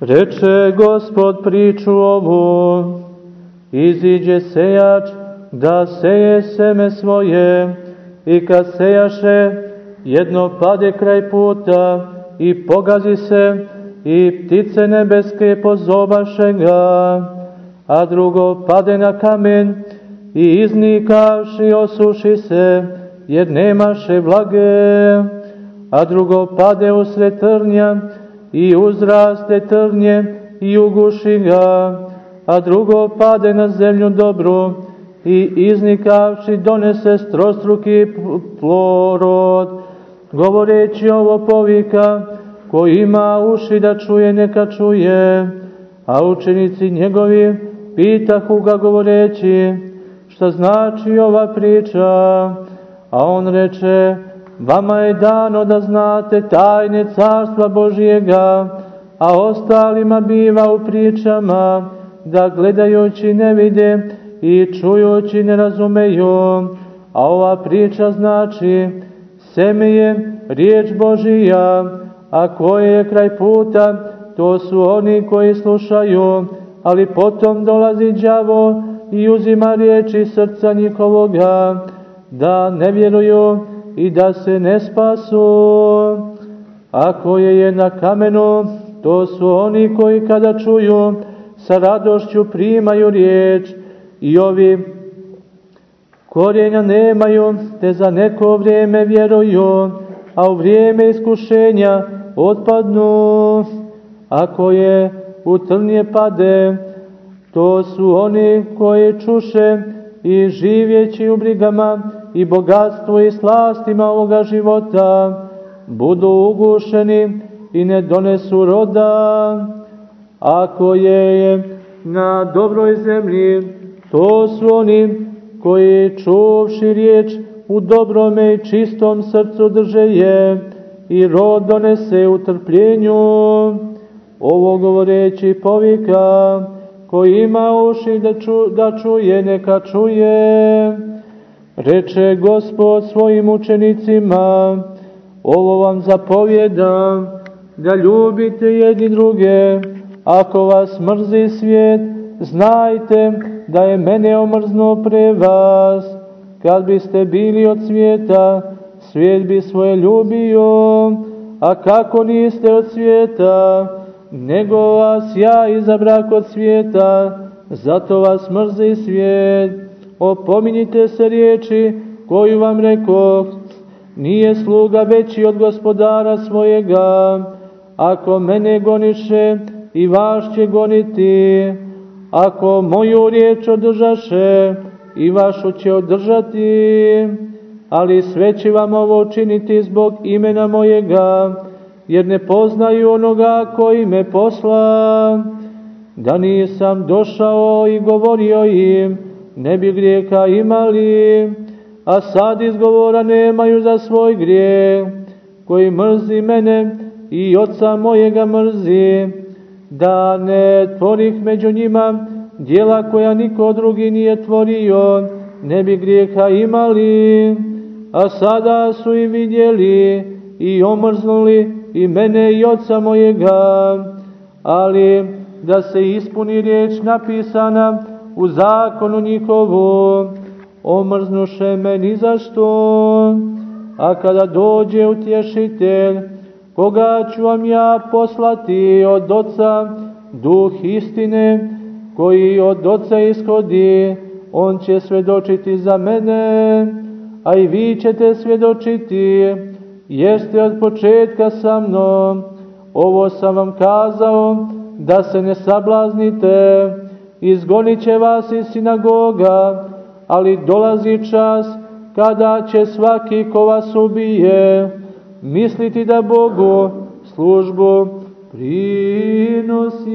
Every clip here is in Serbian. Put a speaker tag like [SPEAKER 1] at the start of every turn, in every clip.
[SPEAKER 1] Reče gospod priču ovu, iziđe sejač da seje seme svoje i kad sejaše jedno pade kraj puta i pogazi se i ptice nebeske pozobaše ga, a drugo pade na kamen i iznikavši osuši se jer nemaše vlage, a drugo pade u trnja i uzraste trnje i uguši ga, a drugo pade na zemlju dobru i iznikavši donese strostruki plorod. Govoreći ovo povika, ko ima uši da čuje, neka čuje, a učenici njegovi pitahu ga govoreći, šta znači ova priča, a on reče, vama je dano da znate tajne carstva Božijega, a ostalima biva u pričama, da gledajući ne vide i čujući ne razumeju, a ova priča znači seme je riječ Božija, a koje je kraj puta, to su oni koji slušaju, ali potom dolazi đavo i uzima riječi srca njihovoga, da ne vjeruju i da se ne spasu. A koje je na kamenu, to su oni koji kada čuju, sa radošću primaju riječ i ovi korjenja nemaju, te za neko vrijeme vjeruju, a u vrijeme iskušenja otpadnu. Ako je u trnje pade, to su oni koji čuše i živjeći u brigama i bogatstvu i slastima ovoga života, budu ugušeni i ne donesu roda. Ako je na dobroj zemlji, to su oni koji čuvši riječ u dobrome i čistom srcu drže je i rod donese u trpljenju. Ovo govoreći povika, koji ima uši da, ču, da čuje, neka čuje. Reče Gospod svojim učenicima, ovo vam zapovjedam, da ljubite jedni druge, ako vas mrzi svijet, znajte da je mene omrznuo pre vas. Kad biste bili od svijeta, svijet bi svoje ljubio, a kako niste od svijeta, nego vas ja izabrak od svijeta, zato vas mrzi svijet. Opominjite se riječi koju vam rekoh, nije sluga veći od gospodara svojega, ako mene goniše, i vaš će goniti, ako moju riječ održaše, i vašu će održati, ali sve će vam ovo učiniti zbog imena mojega, jer ne poznaju onoga koji me posla. Da nisam došao i govorio im, ne bi grijeha imali, a sad izgovora nemaju za svoj grijeh, koji mrzi mene i oca mojega mrzi, da ne tvorih među njima dijela koja niko drugi nije tvorio, ne bi grijeha imali, a sada su i vidjeli i omrznuli i mene i oca mojega, ali da se ispuni riječ napisana u zakonu njihovu, omrznuše me ni a kada dođe utješitelj, koga ću vam ja poslati od oca, duh istine, koji od oca ishodi, on će svedočiti za mene, a i vi ćete svedočiti, jeste od početka sa mnom, ovo sam vam kazao, da se ne sablaznite, izgonit će vas iz sinagoga, ali dolazi čas kada će svaki ko vas ubije, misliti da Bogu službu prinosi.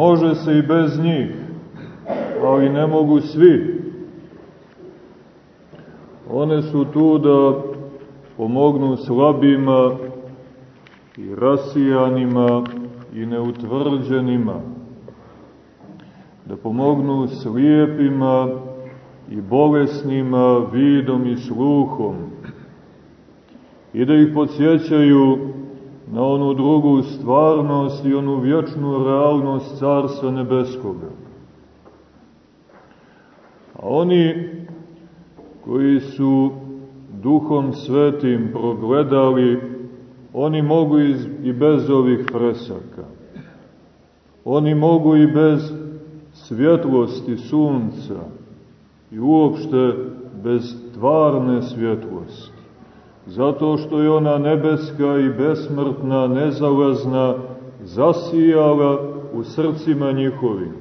[SPEAKER 2] Može se i bez njih, ali ne mogu svi. One su tu da pomognu slabima i rasijanima i neutvrđenima, da pomognu slijepima i bolesnima vidom i sluhom i da ih podsjećaju na onu drugu stvarnost i onu vječnu realnost Carstva Nebeskoga. A oni koji su duhom svetim progledali, oni mogu i bez ovih fresaka. Oni mogu i bez svjetlosti sunca i uopšte bez tvarne svjetlosti. Zato što je ona nebeska i besmrtna, nezalazna, zasijala u srcima njihovim.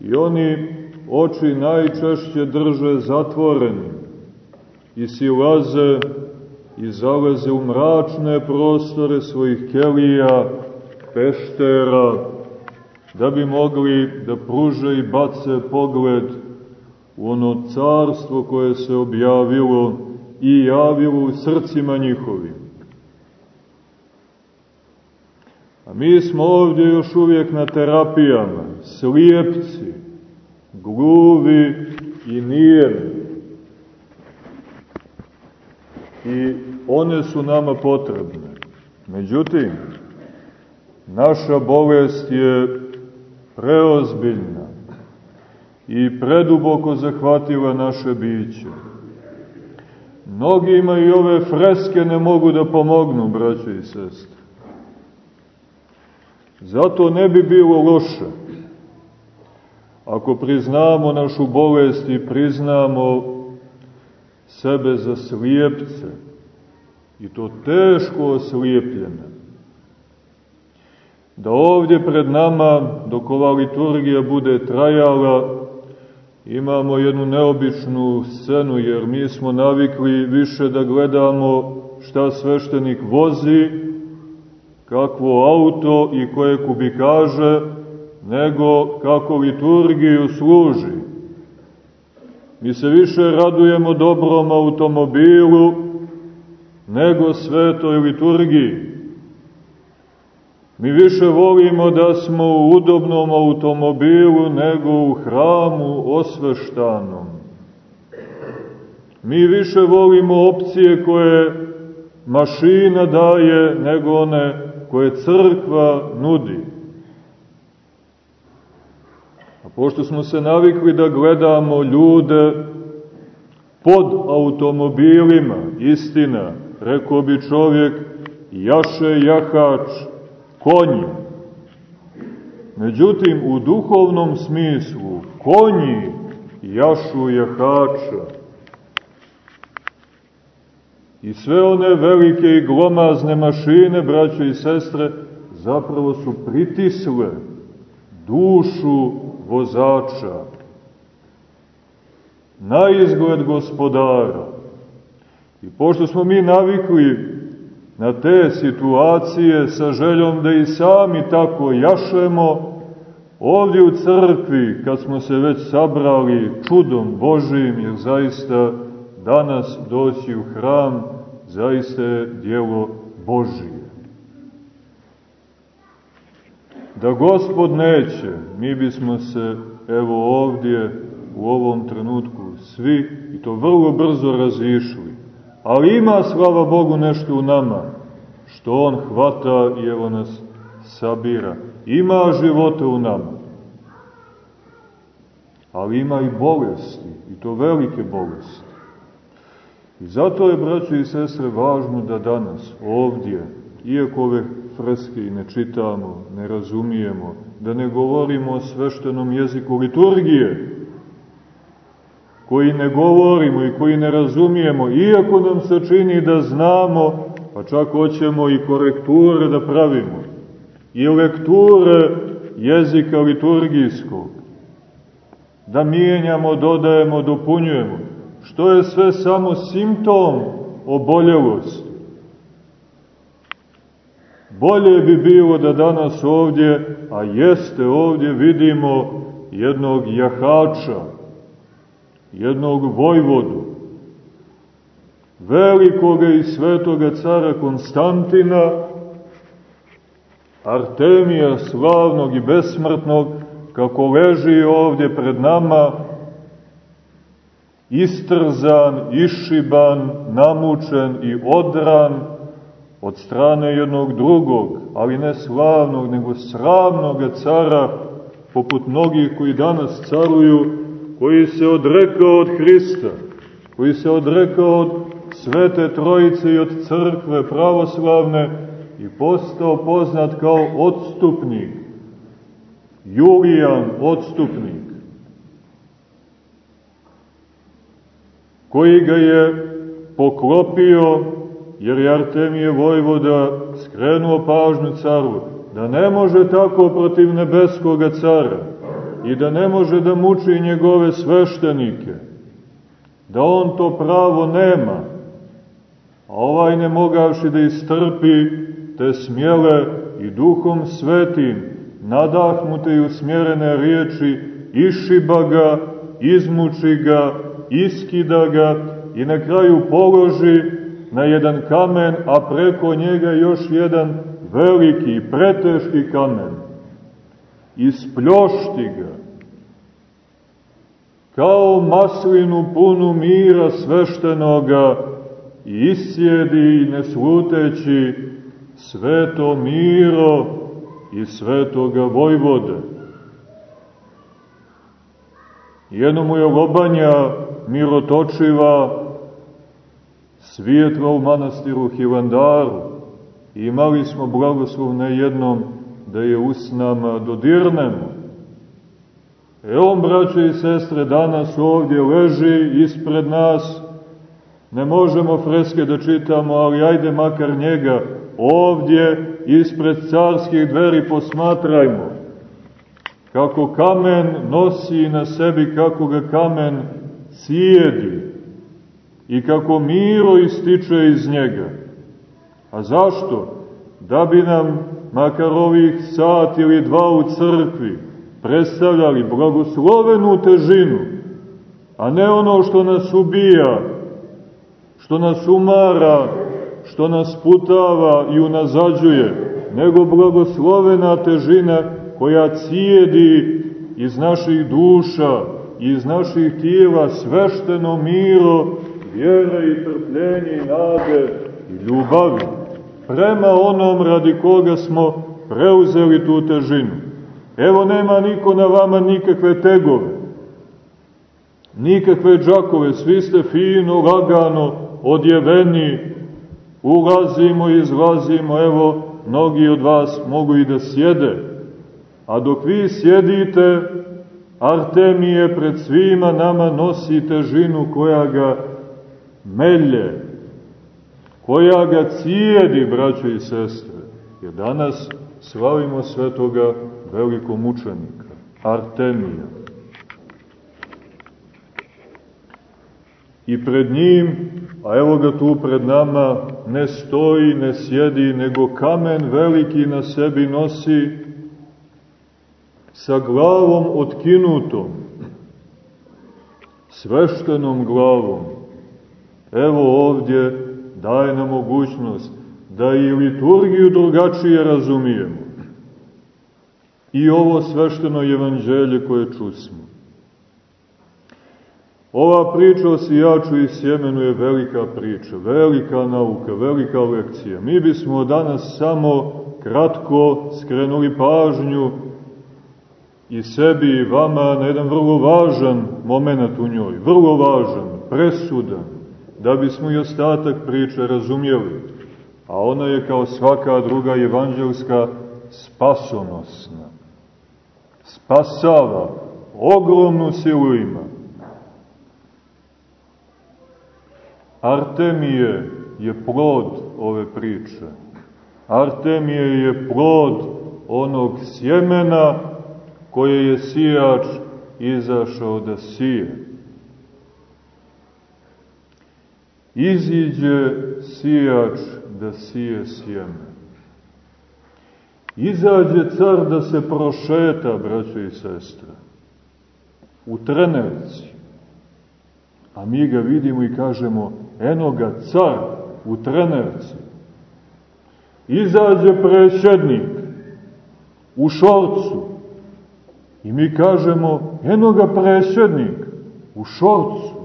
[SPEAKER 2] I oni oči najčešće drže zatvorenim i silaze i zaleze u mračne prostore svojih kelija, peštera, da bi mogli da pruže i bace pogled u ono carstvo koje se objavilo i javilo u srcima njihovim. A mi smo ovdje još uvijek na terapijama, slijepci, gluvi i nijemi. I one su nama potrebne. Međutim, naša bolest je preozbiljna i preduboko zahvatila naše biće. Mnogima i ove freske ne mogu da pomognu, braćo i sestre. Zato ne bi bilo loše, ako priznamo našu bolest i priznamo sebe za slijepce, i to teško oslijepljene, da ovdje pred nama, dok ova liturgija bude trajala, imamo jednu neobičnu scenu, jer mi smo navikli više da gledamo šta sveštenik vozi, kakvo auto i koje kubikaže, nego kako liturgiju služi. Mi se više radujemo dobrom automobilu nego svetoj liturgiji. Mi više volimo da smo u udobnom automobilu nego u hramu osveštanom. Mi više volimo opcije koje mašina daje nego one koje crkva nudi. A pošto smo se navikli da gledamo ljude pod automobilima, istina, rekao bi čovjek, jaše jahač, konji. Međutim, u duhovnom smislu, konji jašu jahača. I sve one velike i glomazne mašine, braćo i sestre, zapravo su pritisle dušu vozača na izgled gospodara. I pošto smo mi navikli na te situacije sa željom da i sami tako jašemo, ovdje u crkvi, kad smo se već sabrali čudom Božim, jer zaista danas doći u hram, zaista je dijelo Božije. Da gospod neće, mi bismo se evo ovdje u ovom trenutku svi, i to vrlo brzo razišli, Ali ima, slava Bogu, nešto u nama, što On hvata i evo nas sabira. Ima života u nama. Ali ima i bolesti, i to velike bolesti. I zato je, braćo i sestre, važno da danas, ovdje, iako ove freske ne čitamo, ne razumijemo, da ne govorimo o sveštenom jeziku liturgije, koji ne govorimo i koji ne razumijemo, iako nam se čini da znamo, pa čak hoćemo i korekture da pravimo, i lekture jezika liturgijskog, da mijenjamo, dodajemo, dopunjujemo, što je sve samo simptom oboljelosti. Bolje bi bilo da danas ovdje, a jeste ovdje, vidimo jednog jahača, jednog vojvodu, velikoga i svetoga cara Konstantina, Artemija slavnog i besmrtnog, kako leži ovdje pred nama, istrzan, išiban, namučen i odran od strane jednog drugog, ali ne slavnog, nego sravnog cara, poput mnogih koji danas caruju, koji se odrekao od Hrista, koji se odrekao od Svete Trojice i od crkve pravoslavne i postao poznat kao odstupnik, Julijan odstupnik, koji ga je poklopio, jer je Artemije Vojvoda skrenuo pažnju caru, da ne može tako protiv nebeskoga cara i da ne može da muči njegove sveštenike, da on to pravo nema, a ovaj ne mogavši da istrpi te smjele i duhom svetim, nadahnute i usmjerene riječi, išiba ga, izmuči ga, iskida ga i na kraju položi na jedan kamen, a preko njega još jedan veliki i preteški kamen. Ispljošti ga, kao maslinu punu mira sveštenoga, i isjedi nesluteći sveto miro i svetoga vojvode. Jedno mu je lobanja mirotočiva svijetla u manastiru Hilandaru. I imali smo blagoslov na jednom da je usnama dodirnemo. E on, braće i sestre, danas ovdje leži ispred nas, ne možemo freske da čitamo, ali ajde makar njega ovdje ispred carskih dveri posmatrajmo. Kako kamen nosi na sebi, kako ga kamen cijedi i kako miro ističe iz njega. A zašto? Da bi nam makar ovih sat ili dva u crkvi predstavljali blagoslovenu težinu, a ne ono što nas ubija, što nas umara, što nas putava i unazađuje, nego blagoslovena težina koja cijedi iz naših duša, iz naših tijela svešteno miro, vjere i trpljenje i nade i ljubavi, prema onom radi koga smo preuzeli tu težinu. Evo nema niko na vama nikakve tegove, nikakve džakove, svi ste fino, lagano, odjeveni, ulazimo i izlazimo, evo, mnogi od vas mogu i da sjede, a dok vi sjedite, Artemije pred svima nama nosi težinu koja ga melje, koja ga cijedi, braćo i sestre, jer danas slavimo svetoga velikomučenika, Artemija. I pred njim a evo ga tu pred nama, ne stoji, ne sjedi, nego kamen veliki na sebi nosi sa glavom otkinutom, sveštenom glavom. Evo ovdje daje nam mogućnost da i liturgiju drugačije razumijemo. I ovo svešteno evanđelje koje čusmo. Ova priča o sijaču i sjemenu je velika priča, velika nauka, velika lekcija. Mi bismo danas samo kratko skrenuli pažnju i sebi i vama na jedan vrlo važan moment u njoj, vrlo važan, presudan, da bismo i ostatak priče razumjeli. A ona je kao svaka druga evanđelska spasonosna. Spasava, ogromnu silu ima Artemije je plod ove priče. Artemije je plod onog sjemena koje je sijač izašao da sije. Iziđe sijač da sije sjeme. Izađe car da se prošeta, braćo i sestre, u trenerci. A mi ga vidimo i kažemo, eno ga car u trenerci. Izađe prešednik u šorcu. I mi kažemo, eno ga prešednik u šorcu.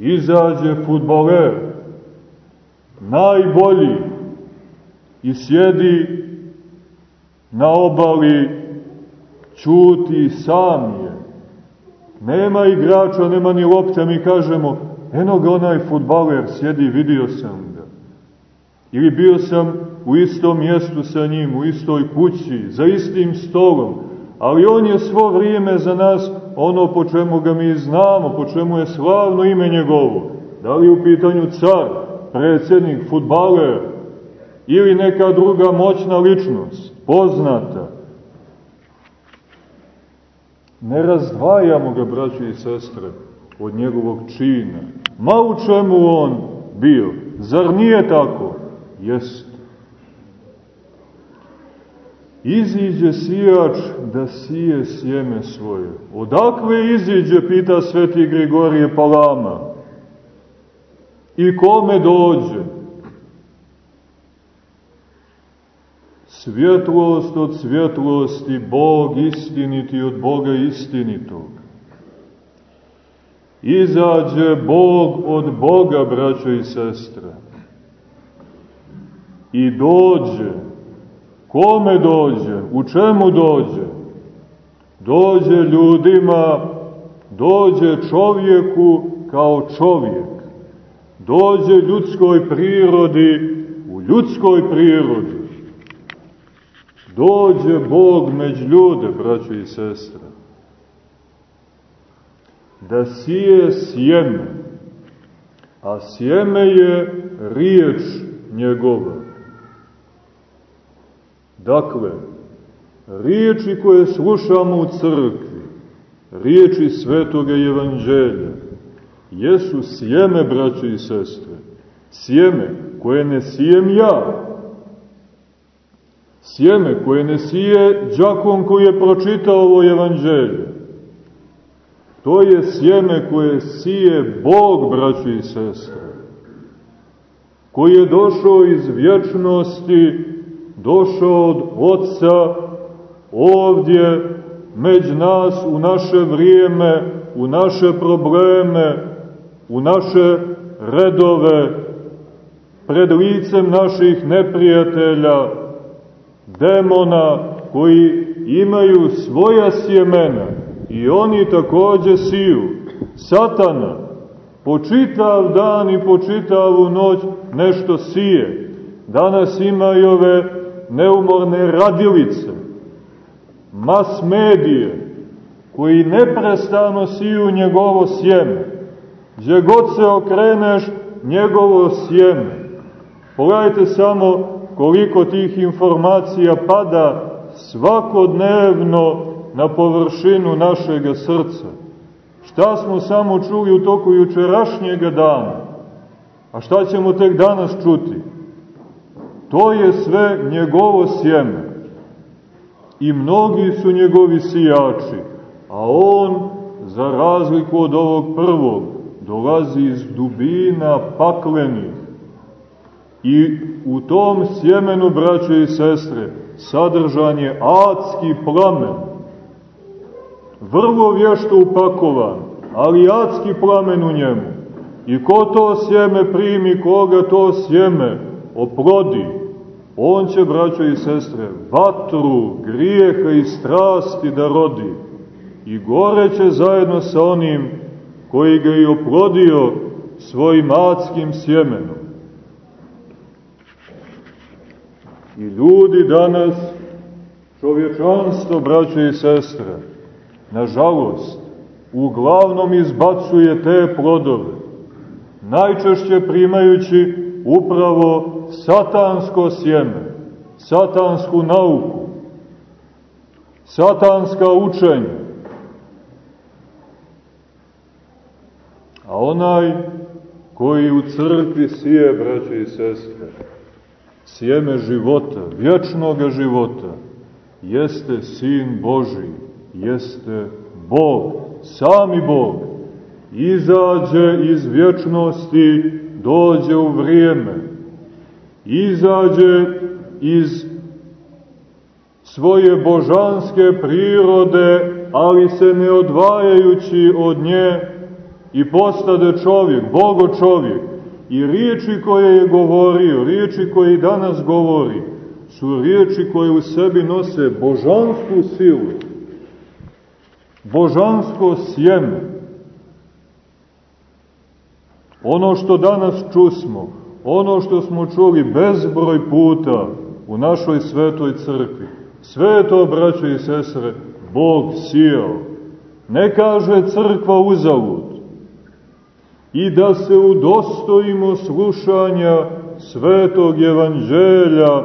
[SPEAKER 2] Izađe futbaler, najbolji, i sjedi na obali, čuti sam je. Nema igrača, nema ni lopta, mi kažemo, eno ga onaj futbaler, sjedi, vidio sam ga. Ili bio sam u istom mjestu sa njim, u istoj kući, za istim stolom, ali on je svo vrijeme za nas ono po čemu ga mi znamo, po čemu je slavno ime njegovo. Da li u pitanju car, predsjednik, futbaler ili neka druga moćna ličnost, poznata. Ne razdvajamo ga, braći i sestre, od njegovog čina. Ma u čemu on bio? Zar nije tako? Jest. Iziđe sijač da sije sjeme svoje. Odakle iziđe, pita sveti Grigorije Palama. I kome dođe? Svjetlost od svjetlosti, Bog istiniti od Boga istinitog. Izađe Bog od Boga, braćo i sestre. I dođe. Kome dođe? U čemu dođe? Dođe ljudima, dođe čovjeku kao čovjek. Dođe ljudskoj prirodi u ljudskoj prirodi Dođe Bog među ljude, braćo i sestre, da sije sjeme, a sjeme je riječ njegova. Dakle, riječi koje slušamo u crkvi, riječi svetoga evanđelja, jesu sjeme, braćo i sestre, sjeme koje ne sijem ja, sjeme koje ne sije džakon koji je pročitao ovo evanđelje. To je sjeme koje sije Bog, braći i sestre, koji je došao iz vječnosti, došao od Otca, ovdje, među nas, u naše vrijeme, u naše probleme, u naše redove, pred licem naših neprijatelja, demona koji imaju svoja sjemena i oni takođe siju. Satana po čitav dan i po čitavu noć nešto sije. Danas ima i ove neumorne radilice, mas medije, koji neprestano siju njegovo sjeme. Gdje god se okreneš, njegovo sjeme. Pogledajte samo koliko tih informacija pada svakodnevno na površinu našeg srca. Šta smo samo čuli u toku jučerašnjega dana, a šta ćemo tek danas čuti? To je sve njegovo sjeme. I mnogi su njegovi sijači, a on, za razliku od ovog prvog, dolazi iz dubina paklenih I u tom sjemenu, braće i sestre, sadržan je adski plamen. Vrlo vješto upakovan, ali adski plamen u njemu. I ko to sjeme primi, koga to sjeme oplodi, on će, braćo i sestre, vatru, grijeha i strasti da rodi. I gore će zajedno sa onim koji ga i oplodio svojim adskim sjemenom. I ljudi danas, čovječanstvo, braće i sestre, nažalost, uglavnom izbacuje te plodove, najčešće primajući upravo satansko sjeme, satansku nauku, satanska učenja. A onaj koji u crkvi sije, braće i sestre, sjeme života, vječnog života, jeste Sin Boži, jeste Bog, sami Bog, izađe iz vječnosti, dođe u vrijeme, izađe iz svoje božanske prirode, ali se ne odvajajući od nje i postade čovjek, Bogo čovjek. I riječi koje je govorio, riječi koje danas govori, su riječi koje u sebi nose božansku silu, božansko sjeme. Ono što danas čusmo, ono što smo čuli bezbroj puta u našoj svetoj crkvi, sve to, braćo i sestre, Bog sijao. Ne kaže crkva uzalud. I da se udostojimo slušanja svetog evanđelja,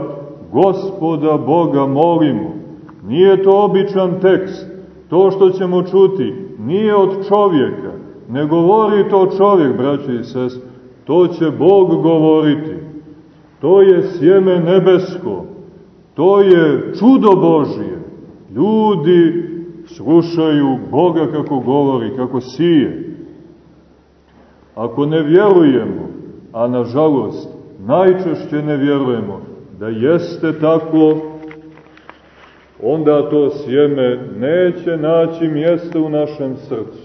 [SPEAKER 2] gospoda Boga molimo. Nije to običan tekst, to što ćemo čuti, nije od čovjeka, ne govori to čovjek, braće i sest, to će Bog govoriti. To je sjeme nebesko, to je čudo Božije. Ljudi slušaju Boga kako govori, kako sije. Ako ne vjerujemo, a nažalost najčešće ne vjerujemo, da jeste tako, onda to sjeme neće naći mjesta u našem srcu.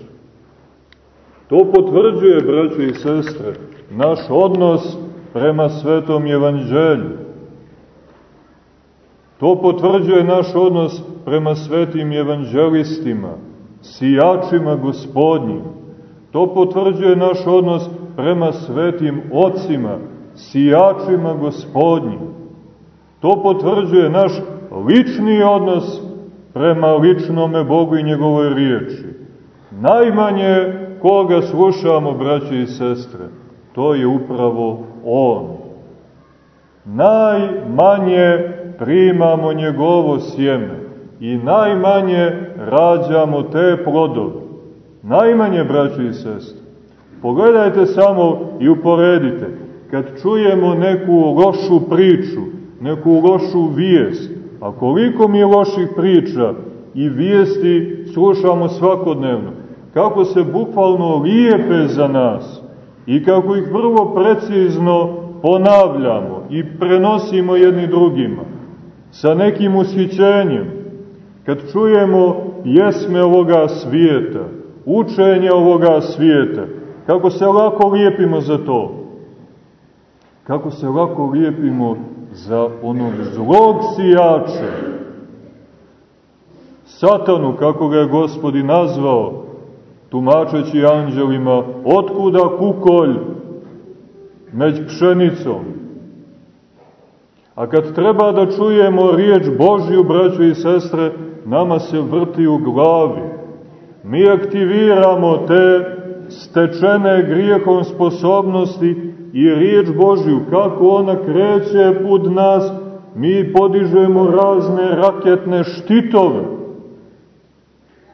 [SPEAKER 2] To potvrđuje, braćo i sestre, naš odnos prema svetom evanđelju. To potvrđuje naš odnos prema svetim evanđelistima, sijačima gospodnjim. To potvrđuje naš odnos prema svetim ocima, sijačima gospodnjim. To potvrđuje naš lični odnos prema ličnome Bogu i njegovoj riječi. Najmanje koga slušamo, braće i sestre, to je upravo On. Najmanje primamo njegovo sjeme i najmanje rađamo te plodove. Najmanje, braće i sestre. Pogledajte samo i uporedite. Kad čujemo neku lošu priču, neku lošu vijest, a koliko mi loših priča i vijesti slušamo svakodnevno, kako se bukvalno lijepe za nas i kako ih vrlo precizno ponavljamo i prenosimo jedni drugima sa nekim ushićenjem, kad čujemo jesme ovoga svijeta, učenje ovoga svijeta, kako se lako lijepimo za to, kako se lako lijepimo za onog zlog sijača, satanu, kako ga je gospodi nazvao, tumačeći anđelima, otkuda kukolj među pšenicom, A kad treba da čujemo riječ Božju, braćo i sestre, nama se vrti u glavi. Mi aktiviramo te stečene grijehom sposobnosti i riječ Božju, kako ona kreće put nas, mi podižemo razne raketne štitove.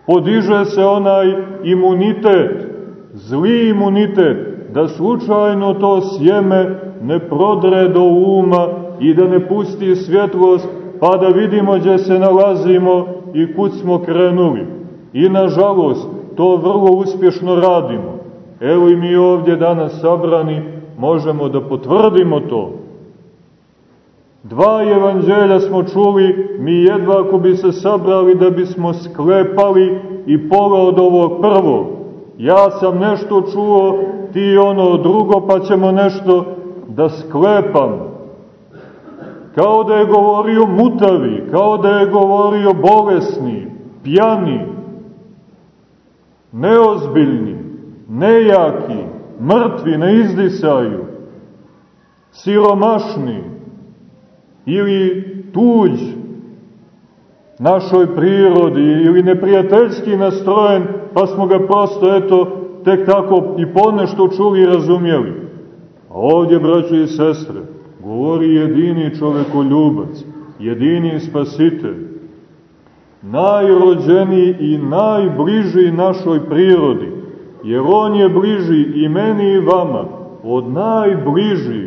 [SPEAKER 2] Podiže se onaj imunitet, zli imunitet, da slučajno to sjeme ne prodre do uma i da ne pusti svjetlost, pa da vidimo gdje se nalazimo i kud smo krenuli. I nažalost, to vrlo uspješno radimo. Evo i mi ovdje danas sabrani možemo da potvrdimo to. Dva evanđelja smo čuli, mi jedva ako bi se sabrali da bismo sklepali i pola od ovog prvog. Ja sam nešto čuo, ti ono drugo, pa ćemo nešto da sklepamo kao da je govorio mutavi, kao da je govorio bolesni, pjani, neozbiljni, nejaki, mrtvi na izdisaju, siromašni ili tuđ našoj prirodi ili neprijateljski nastrojen, pa smo ga prosto, eto, tek tako i ponešto čuli i razumjeli. A ovdje, braćo i sestre, govori jedini čovekoljubac, jedini spasitelj, najrođeniji i najbliži našoj prirodi, jer On je bliži i meni i vama, od najbliži.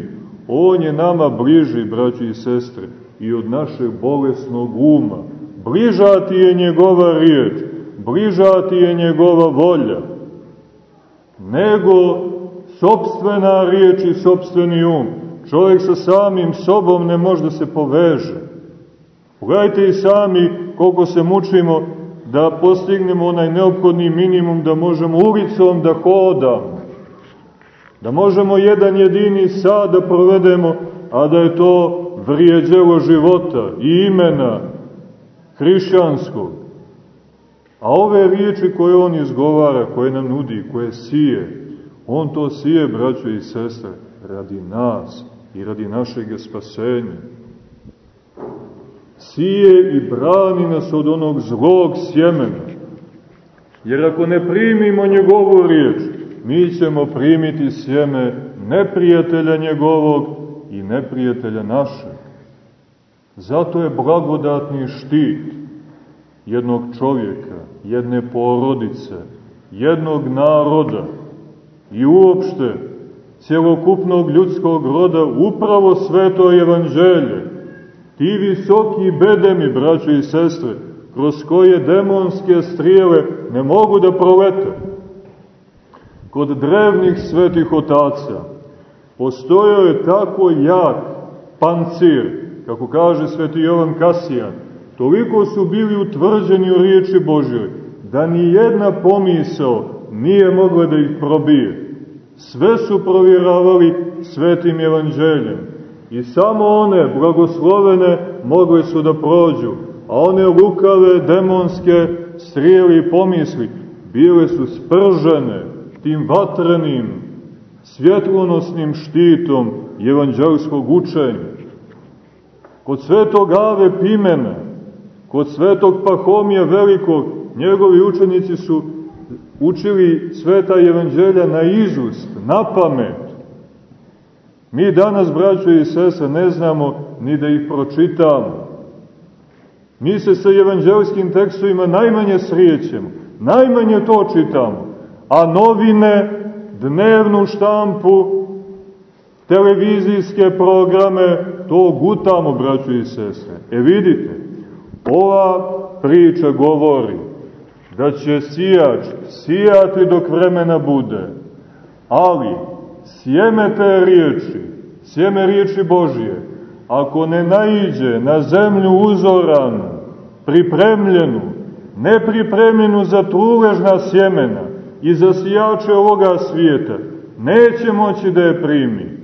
[SPEAKER 2] On je nama bliži, braći i sestre, i od našeg bolesnog uma. Bliža ti je njegova riječ, bliža ti je njegova volja, nego sobstvena riječ i sobstveni um. Čovjek sa samim sobom ne može da se poveže. Pogledajte i sami koliko se mučimo da postignemo onaj neophodni minimum da možemo ulicom da hodamo. Da možemo jedan jedini sad da provedemo, a da je to vrijeđelo života i imena hrišćanskog. A ove riječi koje on izgovara, koje nam nudi, koje sije, on to sije, braćo i sestre, radi nas i radi našeg spasenja. Sije i brani nas od onog zlog sjemena. Jer ako ne primimo njegovu riječ, mi ćemo primiti sjeme neprijatelja njegovog i neprijatelja našeg. Zato je blagodatni štit jednog čovjeka, jedne porodice, jednog naroda i uopšte cjelokupnog ljudskog roda upravo sveto evanđelje. Ti visoki bedemi, braćo i sestre, kroz koje demonske strijele ne mogu da prolete. Kod drevnih svetih otaca postojao je tako jak pancir, kako kaže sveti Jovan Kasijan, toliko su bili utvrđeni u riječi Božjoj, da ni jedna pomisao nije mogla da ih probije. Sve su provjeravali svetim evanđeljem i samo one blagoslovene mogle su da prođu, a one lukave, demonske strijeli i pomisli bile su spržene tim vatrenim, svjetlonosnim štitom evanđelskog učenja. Kod svetog Ave Pimena, kod svetog Pahomija Velikog, njegovi učenici su učili sveta evanđelja na izust, na pamet. Mi danas, braćo i sese, ne znamo ni da ih pročitamo. Mi se sa evanđelskim tekstovima najmanje srijećemo, najmanje to čitamo, a novine, dnevnu štampu, televizijske programe, to gutamo, braćo i sestre. E vidite, ova priča govori da će sijač sijati dok vremena bude, ali sjeme te riječi, sjeme riječi Božije, ako ne naiđe na zemlju uzoranu, pripremljenu, nepripremljenu za truležna sjemena i za sijače ovoga svijeta, neće moći da je primi.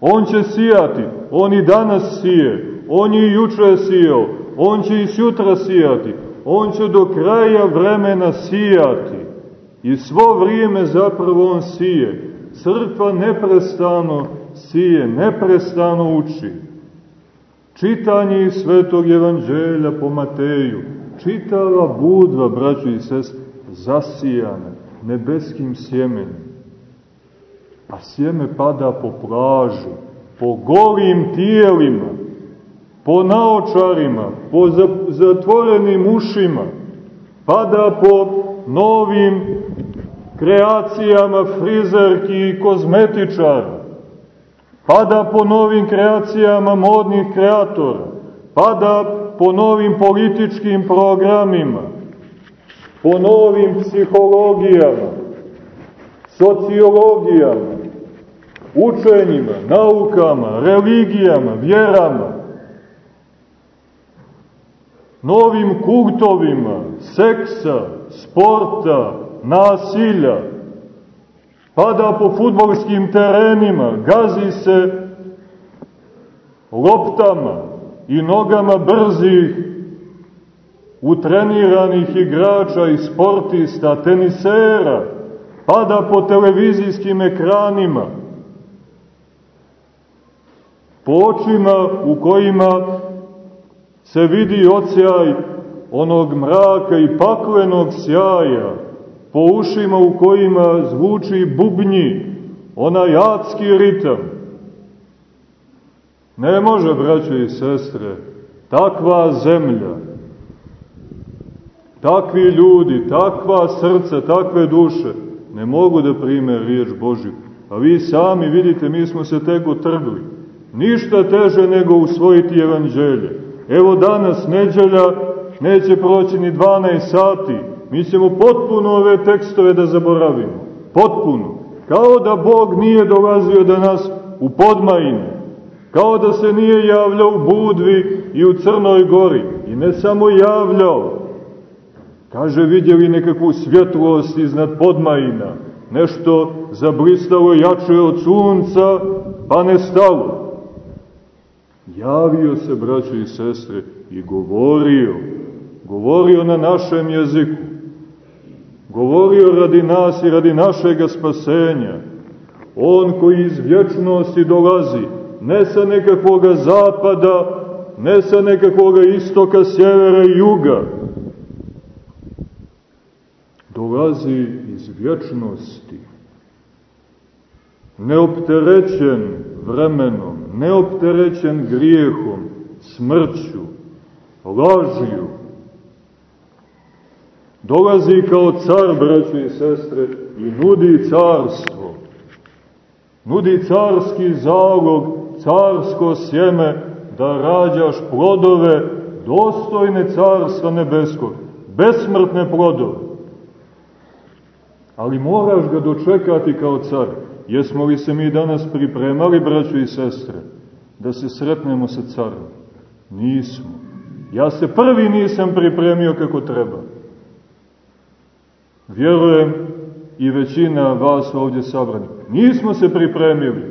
[SPEAKER 2] On će sijati, on i danas sije, on je i juče sijao, on će i sutra sijati, on će do kraja vremena sijati. I svo vrijeme zapravo on sije. Crkva neprestano sije, neprestano uči. Čitanje iz Svetog Evanđelja po Mateju, čitava budva, braćo i sest, zasijana nebeskim sjemenim a sjeme pada po plaži, po golim tijelima, po naočarima, po zatvorenim ušima, pada po novim kreacijama frizerki i kozmetičara, pada po novim kreacijama modnih kreatora, pada po novim političkim programima, po novim psihologijama, sociologijama, učenjima, naukama, religijama, vjerama, novim kultovima, seksa, sporta, nasilja, pada po futbolskim terenima, gazi se loptama i nogama brzih, utreniranih igrača i sportista, tenisera, pada po televizijskim ekranima, po očima u kojima se vidi ocijaj onog mraka i paklenog sjaja, po ušima u kojima zvuči bubnji, onaj adski ritam. Ne može, braćo i sestre, takva zemlja, Takvi ljudi, takva srca, takve duše ne mogu da prime riječ Božju. A vi sami vidite, mi smo se tek utrgli. Ništa teže nego usvojiti evanđelje. Evo danas, neđelja, neće proći ni 12 sati. Mi ćemo potpuno ove tekstove da zaboravimo. Potpuno. Kao da Bog nije dolazio da nas u podmajine. Kao da se nije javljao u Budvi i u Crnoj gori. I ne samo javljao. Kaže, vidjeli nekakvu svjetlost iznad podmajina. Nešto zablistalo jače od sunca, pa ne stalo. Javio se, braćo i sestre, i govorio. Govorio na našem jeziku. Govorio radi nas i radi našeg spasenja. On koji iz vječnosti dolazi, ne sa nekakvoga zapada, ne sa nekakvoga istoka, sjevera i juga, dolazi iz vječnosti, neopterećen vremenom, neopterećen grijehom, smrću, lažiju. Dolazi kao car, braćo i sestre, i nudi carstvo. Nudi carski zalog, carsko sjeme, da rađaš plodove dostojne carstva nebeskog, besmrtne plodove. Ali moraš ga dočekati kao car. Jesmo li se mi danas pripremali, braćo i sestre, da se sretnemo sa carom? Nismo. Ja se prvi nisam pripremio kako treba. Vjerujem i većina vas ovdje sabrani. Nismo se pripremili.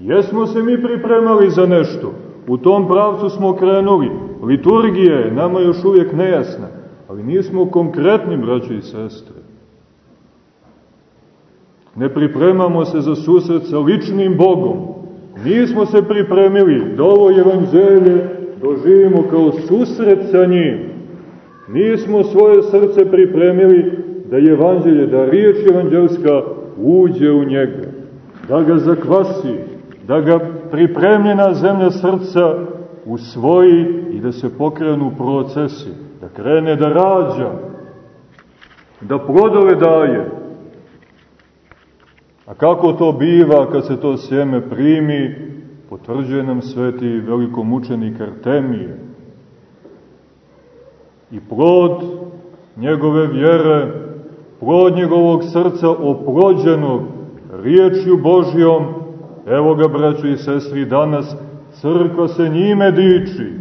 [SPEAKER 2] Jesmo se mi pripremali za nešto. U tom pravcu smo krenuli. Liturgija je nama još uvijek nejasna, ali nismo konkretni, braći i sestre. Ne pripremamo se za susret sa ličnim Bogom. Nismo se pripremili da ovo evanđelje doživimo kao susret sa njim. Nismo svoje srce pripremili da je evanđelje, da riječ evanđelska uđe u njega, da ga zakvasi, da ga pripremljena zemlja srca usvoji i da se pokrenu procesi, da krene da rađa, da plodove daje. A kako to biva kad se to sjeme primi, potvrđuje nam sveti velikomučenik Artemije. I plod njegove vjere, plod njegovog srca oplođenog riječju Božjom, Evo ga, braćo i sestri, danas crkva se njime diči.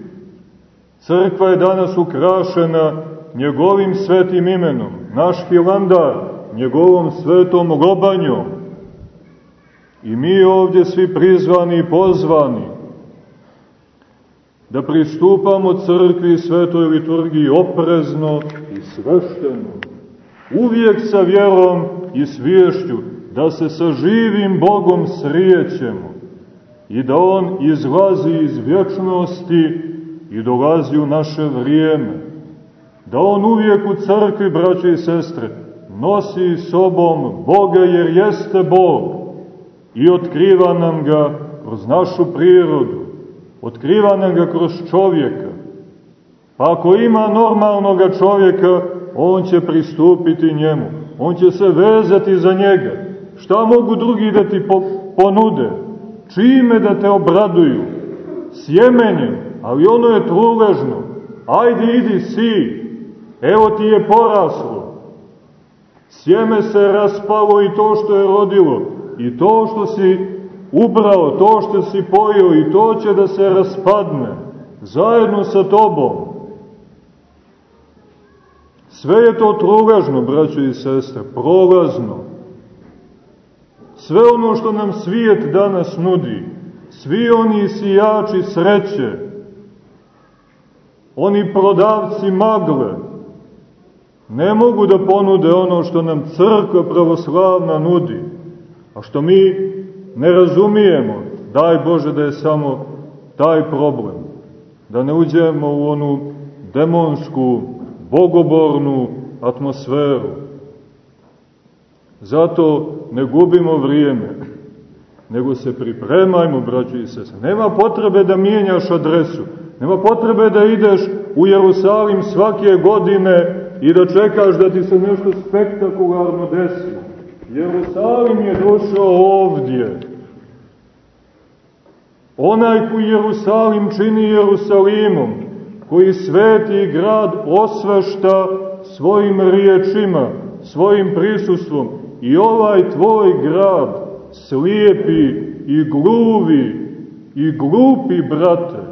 [SPEAKER 2] Crkva je danas ukrašena njegovim svetim imenom, naš Hilandar, njegovom svetom robanjom. I mi ovdje svi prizvani i pozvani da pristupamo crkvi i svetoj liturgiji oprezno i svešteno, uvijek sa vjerom i sviješću, da se sa živim Bogom srijećemo i da On izlazi iz vječnosti i dolazi u naše vrijeme. Da On uvijek u crkvi, braće i sestre, nosi sobom Boga jer jeste Bog i otkriva nam ga kroz našu prirodu, otkriva nam ga kroz čovjeka. Pa ako ima normalnoga čovjeka, on će pristupiti njemu, on će se vezati za njega, Šta mogu drugi da ti ponude? Čime da te obraduju? Sjemenjem, ali ono je truležno. Ajde, idi, si. Evo ti je poraslo. Sjeme se raspalo i to što je rodilo, i to što si ubrao, to što si pojio, i to će da se raspadne, zajedno sa tobom. Sve je to truležno, braćo i sestre, prolazno. Sve ono što nam svijet danas nudi, svi oni sijači sreće, oni prodavci magle, ne mogu da ponude ono što nam crkva pravoslavna nudi, a što mi ne razumijemo, daj Bože da je samo taj problem, da ne uđemo u onu demonsku, bogobornu atmosferu. Zato ne gubimo vrijeme, nego se pripremajmo, braći i sese. Nema potrebe da mijenjaš adresu, nema potrebe da ideš u Jerusalim svake godine i da čekaš da ti se nešto spektakularno desi. Jerusalim je došao ovdje. Onaj koji Jerusalim čini Jerusalimom, koji sveti grad osvešta svojim riječima, svojim prisustvom i ovaj tvoj grad slijepi i gluvi i glupi brate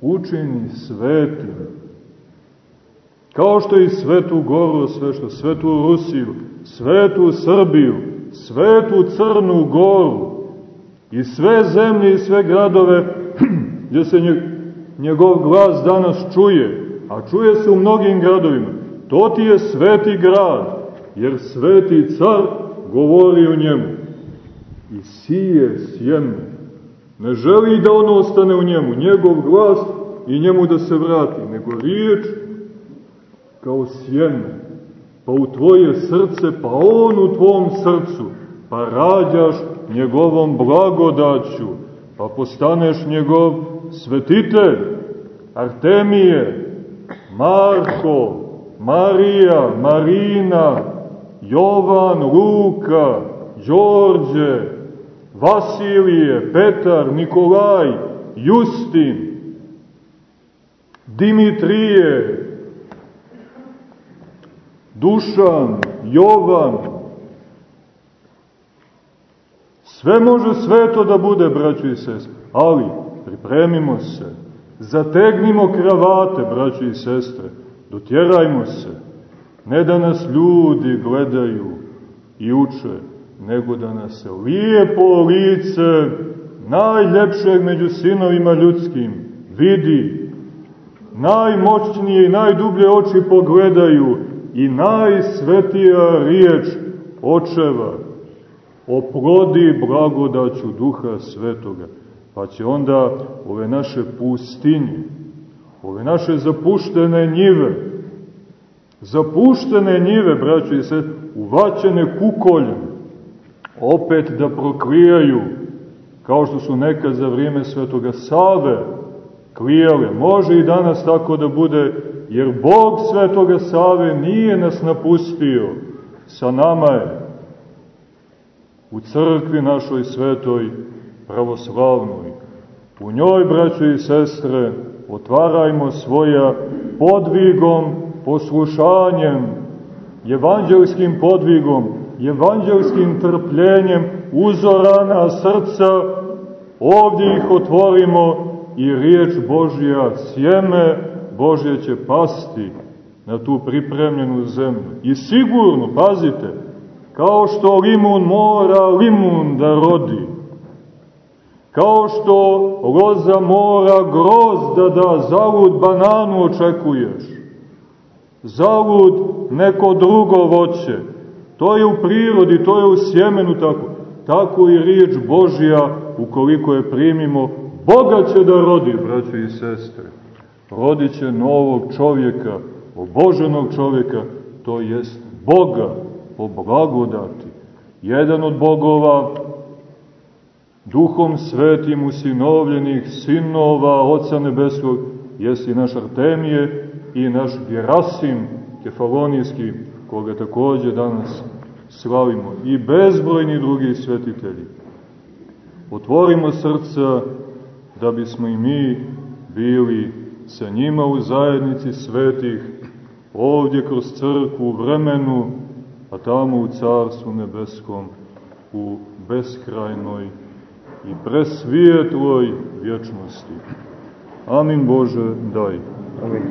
[SPEAKER 2] učini svetim. Kao što i svetu goru sve što svetu Rusiju, svetu Srbiju, svetu Crnu goru i sve zemlje i sve gradove gdje se njegov glas danas čuje, a čuje se u mnogim gradovima. To ti je sveti grad, jer sveti car govori o njemu i sije sjeme. Ne želi da ono ostane u njemu, njegov glas i njemu da se vrati, nego riječ kao sjeme, pa u tvoje srce, pa on u tvom srcu, pa rađaš njegovom blagodaću, pa postaneš njegov svetitelj, Artemije, Marko, Marija, Marina, Jovan, Luka, Đorđe, Vasilije, Petar, Nikolaj, Justin, Dimitrije, Dušan, Jovan, sve može sveto da bude, braćo i sestre, ali pripremimo se, zategnimo kravate, braćo i sestre, dotjerajmo se, ne da nas ljudi gledaju i uče, nego da nas lijepo lice najljepšeg među sinovima ljudskim vidi, najmoćnije i najdublje oči pogledaju i najsvetija riječ očeva oplodi blagodaću duha svetoga. Pa će onda ove naše pustinje, ove naše zapuštene njive, zapuštene njive, braćo i sve, uvaćene kukoljem, opet da proklijaju, kao što su nekad za vrijeme svetoga Save klijale. Može i danas tako da bude, jer Bog svetoga Save nije nas napustio, sa nama je u crkvi našoj svetoj pravoslavnoj. U njoj, braćo i sestre, otvarajmo svoja podvigom, poslušanjem, evanđelskim podvigom, evanđelskim trpljenjem uzorana srca, ovdje ih otvorimo i riječ Božja, sjeme Božje će pasti na tu pripremljenu zemlju. I sigurno, pazite, kao što limun mora limun da rodi, kao što loza mora groz da da, zalud bananu očekuješ, zalud neko drugo voće, To je u prirodi, to je u sjemenu tako. Tako i riječ Božja, ukoliko je primimo, Boga će da rodi, braćo i sestre. Rodit će novog čovjeka, oboženog čovjeka, to jest Boga, po blagodati. Jedan od bogova, duhom svetim usinovljenih sinova Oca Nebeskog, jesi naš Artemije i naš Gerasim, kefalonijski, koga takođe danas slavimo, i bezbrojni drugi svetitelji. Otvorimo srca da bismo i mi bili sa njima u zajednici svetih, ovdje kroz crkvu, u vremenu, a tamo u Carstvu nebeskom, u beskrajnoj i presvijetloj vječnosti. Amin Bože, daj. Amin.